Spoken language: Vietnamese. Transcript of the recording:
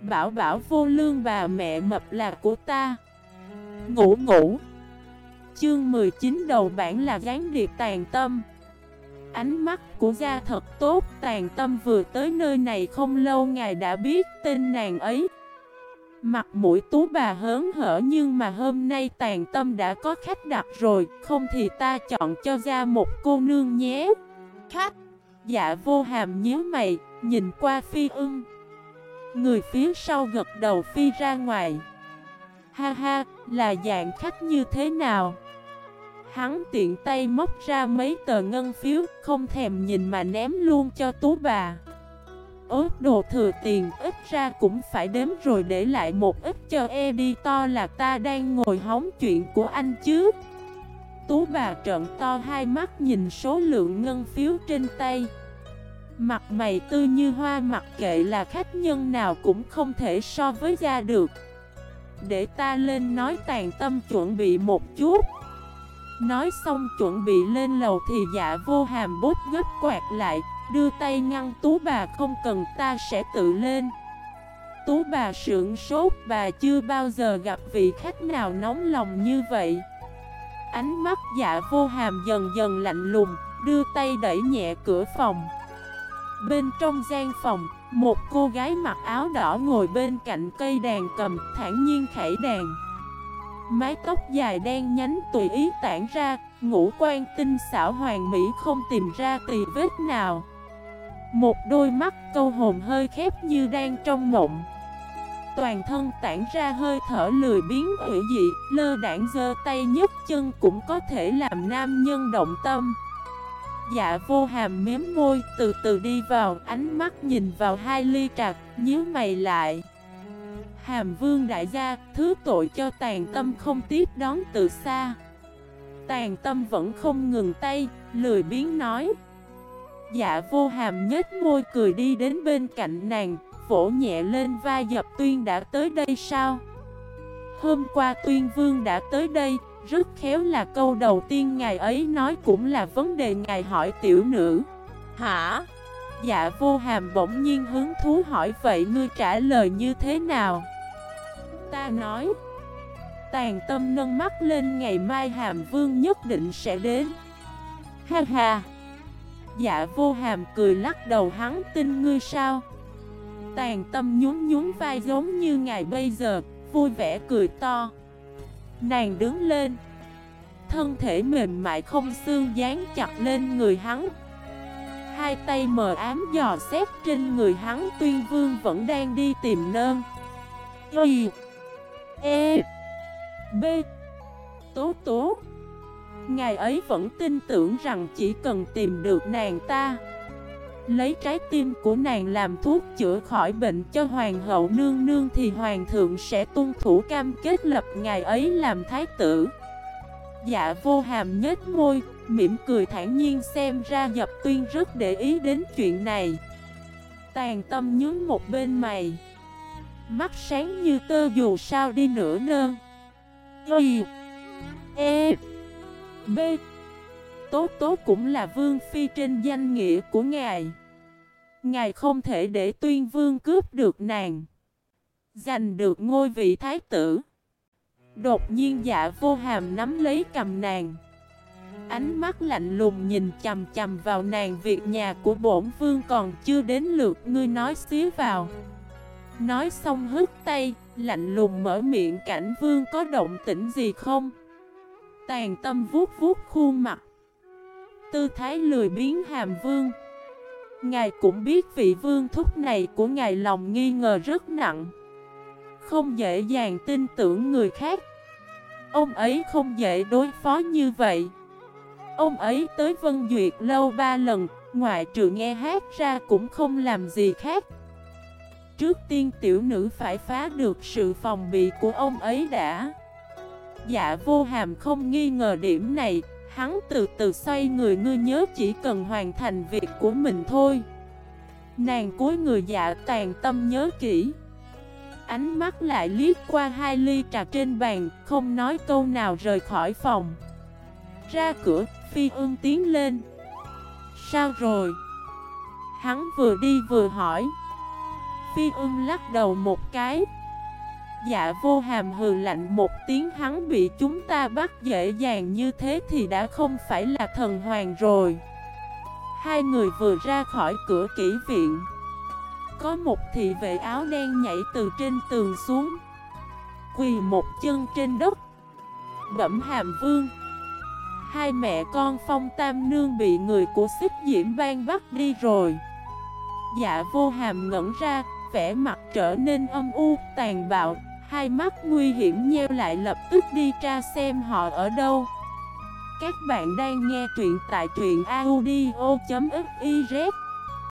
Bảo bảo vô lương bà mẹ mập là của ta. Ngủ ngủ. Chương 19 đầu bản là gián điệp tàn tâm. Ánh mắt của gia thật tốt, Tàn tâm vừa tới nơi này không lâu ngài đã biết tên nàng ấy. Mặt mũi tú bà hớn hở nhưng mà hôm nay tàn tâm đã có khách đặt rồi, Không thì ta chọn cho ra một cô nương nhé. Khách. Dạ vô hàm nhớ mày, Nhìn qua phi ưng. Người phía sau gật đầu phi ra ngoài. Ha ha, là dạng khách như thế nào? Hắn tiện tay móc ra mấy tờ ngân phiếu, Không thèm nhìn mà ném luôn cho tú bà. Ớt đồ thừa tiền, ít ra cũng phải đếm rồi để lại một ít cho editor là ta đang ngồi hóng chuyện của anh chứ. Tú bà trợn to hai mắt nhìn số lượng ngân phiếu trên tay. Mặt mày tư như hoa, mặc kệ là khách nhân nào cũng không thể so với ra được. Để ta lên nói tàn tâm chuẩn bị một chút. Nói xong chuẩn bị lên lầu thì dạ vô hàm bốt gấp quạt lại, Đưa tay ngăn tú bà không cần ta sẽ tự lên. Tú bà sưởng sốt, bà chưa bao giờ gặp vị khách nào nóng lòng như vậy. Ánh mắt dạ vô hàm dần dần lạnh lùng, Đưa tay đẩy nhẹ cửa phòng. Bên trong gian phòng, Một cô gái mặc áo đỏ ngồi bên cạnh cây đàn cầm, thản nhiên khảy đàn. Mái tóc dài đen nhánh tùy ý tản ra, Ngũ quan tinh xảo hoàng mỹ không tìm ra tì vết nào. Một đôi mắt câu hồn hơi khép như đang trong mộng. Toàn thân tản ra hơi thở lười biến hữu dị, Lơ đảng dơ tay nhấc chân cũng có thể làm nam nhân động tâm. Dạ vô hàm miếm môi, từ từ đi vào, Ánh mắt nhìn vào hai ly trà, nhíu mày lại. Hàm vương đại gia, thứ tội cho tàn tâm không tiếp đón từ xa. Tàn tâm vẫn không ngừng tay, Lười biến nói. Dạ vô hàm nhếch môi cười đi đến bên cạnh nàng, Vỗ nhẹ lên vai dập tuyên đã tới đây sao? Hôm qua tuyên vương đã tới đây rất khéo là câu đầu tiên ngài ấy nói cũng là vấn đề ngài hỏi tiểu nữ. Hả? Dạ vô hàm bỗng nhiên hứng thú hỏi vậy ngươi trả lời như thế nào? Ta nói Tàn tâm nâng mắt lên ngày mai hàm vương nhất định sẽ đến. Ha ha. Dạ vô hàm cười lắc đầu hắn tin ngươi sao? Tàn tâm nhún nhún vai giống như ngày bây giờ Vui vẻ cười to Nàng đứng lên. Thân thể mềm mại không xương dán chặt lên người hắn. Hai tay mờ ám dò xét trên người hắn, Tuyên vương vẫn đang đi tìm nơm. Y E B. Tố tố. Ngài ấy vẫn tin tưởng rằng chỉ cần tìm được nàng ta. Lấy trái tim của nàng làm thuốc chữa khỏi bệnh cho hoàng hậu nương nương Thì hoàng thượng sẽ tuân thủ cam kết lập ngài ấy làm thái tử Dạ vô hàm nhếch môi, mỉm cười thản nhiên xem ra dập tuyên rất để ý đến chuyện này Tàn tâm nhướng một bên mày Mắt sáng như tơ dù sao đi nữa nơn Y E B. Tố tố cũng là vương phi trên danh nghĩa của ngài. Ngài không thể để tuyên vương cướp được nàng. Giành được ngôi vị thái tử. Đột nhiên dạ vô hàm nắm lấy cầm nàng. Ánh mắt lạnh lùng nhìn chầm chầm vào nàng Việc nhà của bổn vương còn chưa đến lượt ngươi nói xíu vào Nói xong hứt tay, Lạnh lùng mở miệng cảnh vương có động tĩnh gì không Tàn tâm vuốt vuốt khuôn mặt Tư thái lười biến hàm vương Ngài cũng biết vị vương thúc này của ngài lòng nghi ngờ rất nặng. Không dễ dàng tin tưởng người khác. Ông ấy không dễ đối phó như vậy. Ông ấy tới Vân Duyệt lâu ba lần, Ngoại trừ nghe hát ra cũng không làm gì khác. Trước tiên tiểu nữ phải phá được sự phòng bị của ông ấy đã. Dạ vô hàm không nghi ngờ điểm này Hắn từ từ xoay người ngươi nhớ chỉ cần hoàn thành việc của mình thôi. Nàng cuối người dạ tàn tâm nhớ kỹ. Ánh mắt lại liếc qua hai ly trà trên bàn Không nói câu nào rời khỏi phòng. Ra cửa, phi ương tiến lên. Sao rồi? Hắn vừa đi vừa hỏi. Phi ưng lắc đầu một cái. Dạ vô hàm hừ lạnh một tiếng hắn bị chúng ta bắt dễ dàng như thế thì đã không phải là thần hoàng rồi. Hai người vừa ra khỏi cửa kỹ viện. Có một thị vệ áo đen nhảy từ trên tường xuống. Quỳ một chân trên đất. Bẩm hàm vương. Hai mẹ con phong tam nương bị người của xích diễm ban bắt đi rồi. Dạ vô hàm ngẩn ra vẻ mặt trở nên âm u, tàn bạo. Hai mắt nguy hiểm nheo lại lập tức đi tra xem họ ở đâu. Các bạn đang nghe truyện tại truyện audio.fif